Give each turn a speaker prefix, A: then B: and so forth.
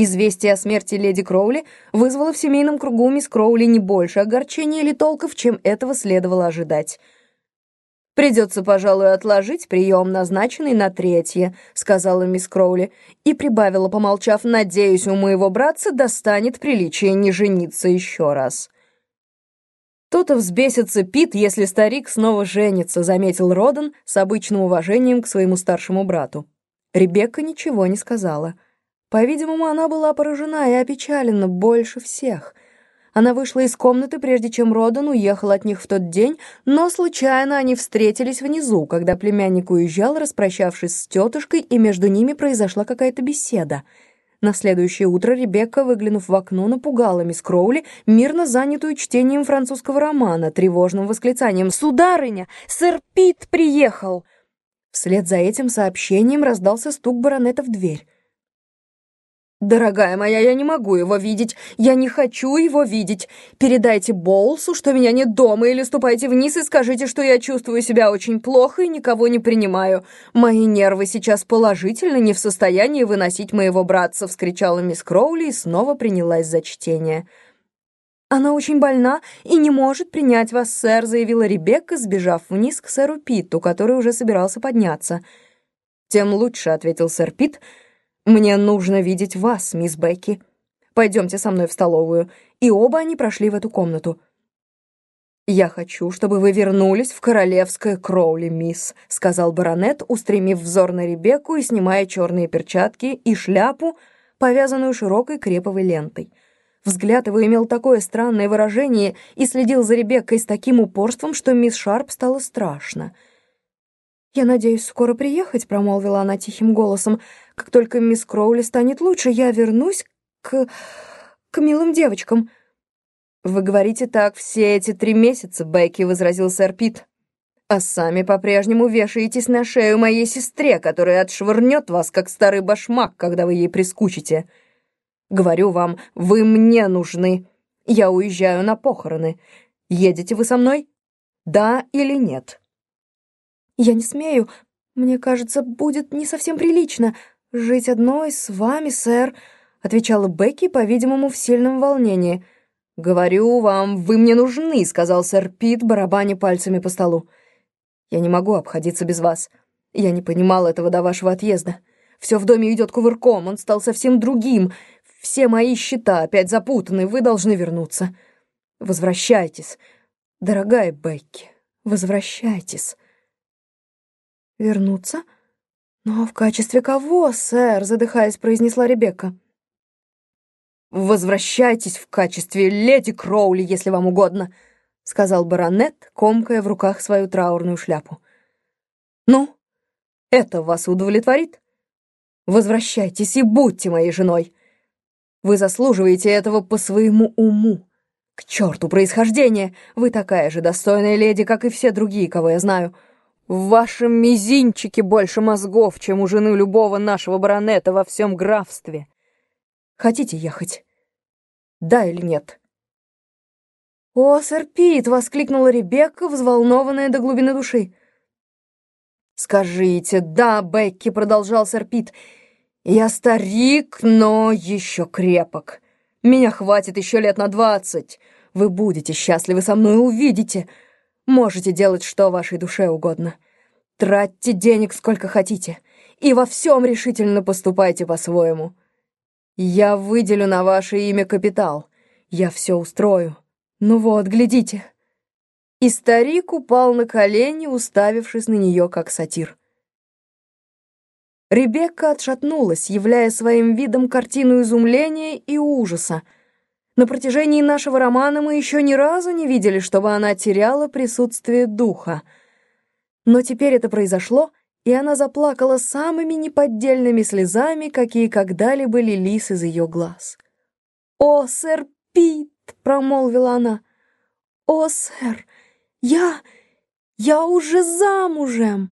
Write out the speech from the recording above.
A: Известие о смерти леди Кроули вызвало в семейном кругу мисс Кроули не больше огорчения или толков, чем этого следовало ожидать. «Придется, пожалуй, отложить прием, назначенный на третье», — сказала мисс Кроули, и прибавила, помолчав, «надеюсь, у моего братца достанет приличие не жениться еще раз». «То-то взбесится Пит, если старик снова женится», — заметил Родан с обычным уважением к своему старшему брату. Ребекка ничего не сказала. По-видимому, она была поражена и опечалена больше всех. Она вышла из комнаты, прежде чем Родан уехал от них в тот день, но случайно они встретились внизу, когда племянник уезжал, распрощавшись с тетушкой, и между ними произошла какая-то беседа. На следующее утро Ребекка, выглянув в окно, напугала мисс Кроули, мирно занятую чтением французского романа, тревожным восклицанием «Сударыня! Сэр Пит приехал!» Вслед за этим сообщением раздался стук баронета в дверь. «Дорогая моя, я не могу его видеть. Я не хочу его видеть. Передайте Боулсу, что меня нет дома, или ступайте вниз и скажите, что я чувствую себя очень плохо и никого не принимаю. Мои нервы сейчас положительно не в состоянии выносить моего братца», — вскричала мисс Кроули и снова принялась за чтение. «Она очень больна и не может принять вас, сэр», — заявила Ребекка, сбежав вниз к сэру Питту, который уже собирался подняться. «Тем лучше», — ответил сэр Питт, — «Мне нужно видеть вас, мисс Бекки. Пойдемте со мной в столовую». И оба они прошли в эту комнату. «Я хочу, чтобы вы вернулись в королевское Кроули, мисс», — сказал баронет, устремив взор на Ребекку и снимая черные перчатки и шляпу, повязанную широкой креповой лентой. Взгляд его имел такое странное выражение и следил за Ребеккой с таким упорством, что мисс Шарп стало страшно — «Я надеюсь скоро приехать», — промолвила она тихим голосом. «Как только мисс Кроули станет лучше, я вернусь к... к милым девочкам». «Вы говорите так все эти три месяца, Бекки», — возразил сэр Пит. «А сами по-прежнему вешаетесь на шею моей сестре, которая отшвырнет вас, как старый башмак, когда вы ей прискучите. Говорю вам, вы мне нужны. Я уезжаю на похороны. Едете вы со мной? Да или нет?»
B: «Я не смею. Мне кажется, будет не совсем прилично жить одной с вами, сэр», — отвечала Бекки, по-видимому, в сильном волнении.
A: «Говорю вам, вы мне нужны», — сказал сэр Пит, барабаня пальцами по столу. «Я не могу обходиться без вас. Я не понимал этого до вашего отъезда. Все в доме идет кувырком, он стал совсем другим. Все мои счета опять запутаны, вы должны вернуться. Возвращайтесь, дорогая Бекки, возвращайтесь».
B: «Вернуться? Но в качестве кого, сэр?» — задыхаясь, произнесла Ребекка.
A: «Возвращайтесь в качестве леди Кроули, если вам угодно», — сказал баронет, комкая в руках свою траурную шляпу. «Ну, это вас удовлетворит? Возвращайтесь и будьте моей женой. Вы заслуживаете этого по своему уму. К черту происхождение! Вы такая же достойная леди, как и все другие, кого я знаю». В вашем мизинчике больше мозгов, чем у жены любого нашего баронета во всем графстве. Хотите ехать? Да или нет?»
B: «О, сэр Пит!» — воскликнула Ребекка, взволнованная до глубины души.
A: «Скажите, да, Бекки!» — продолжал сэр Пит. «Я старик, но еще крепок. Меня хватит еще лет на двадцать. Вы будете счастливы со мной, увидите. Можете делать, что вашей душе угодно. Тратьте денег сколько хотите, и во всем решительно поступайте по-своему. Я выделю на ваше имя капитал. Я все устрою. Ну вот, глядите». И старик упал на колени, уставившись на нее, как сатир. Ребекка отшатнулась, являя своим видом картину изумления и ужаса, на протяжении нашего романа мы еще ни разу не видели, чтобы она теряла присутствие духа. Но теперь это произошло, и она заплакала самыми неподдельными слезами, какие когда-либо лились из ее глаз. «О, сэр Пит!» — промолвила она. «О, сэр, я... я уже замужем!»